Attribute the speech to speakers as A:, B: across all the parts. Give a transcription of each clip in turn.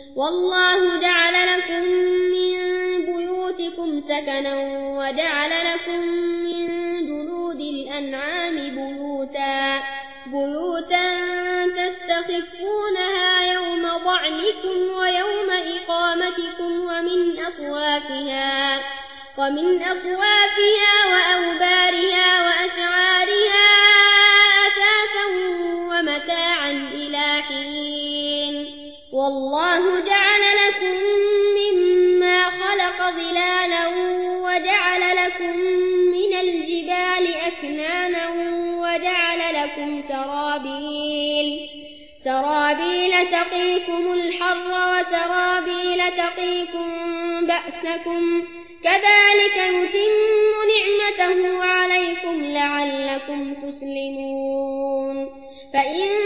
A: والله جعل لكم من بيوتكم سكنا وجعل لكم من جلود الأنعام بيوتا بيوتا تستخفونها يوم ضعنكم ويوم إقامتكم ومن أصوافها ومن أصوافها وأوبارها والله جعل لكم مما خلق ظلالا وجعل لكم من الجبال أكنانا وجعل لكم سرابيل سرابيل تقيكم الحر وسرابيل تقيكم بأسكم كذلك نتم نعمته عليكم لعلكم تسلمون فإن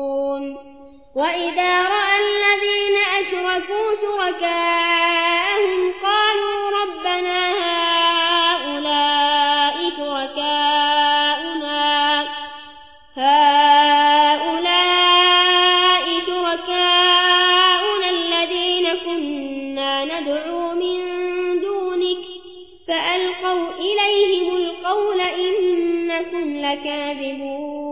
A: وإذا رأى الذين أشركوا شركاءهم قالوا ربنا هؤلاء شركاؤنا هؤلاء شركاؤنا الذين كنا ندعو من دونك فألقوا إليهم القول إنكم لكاذبون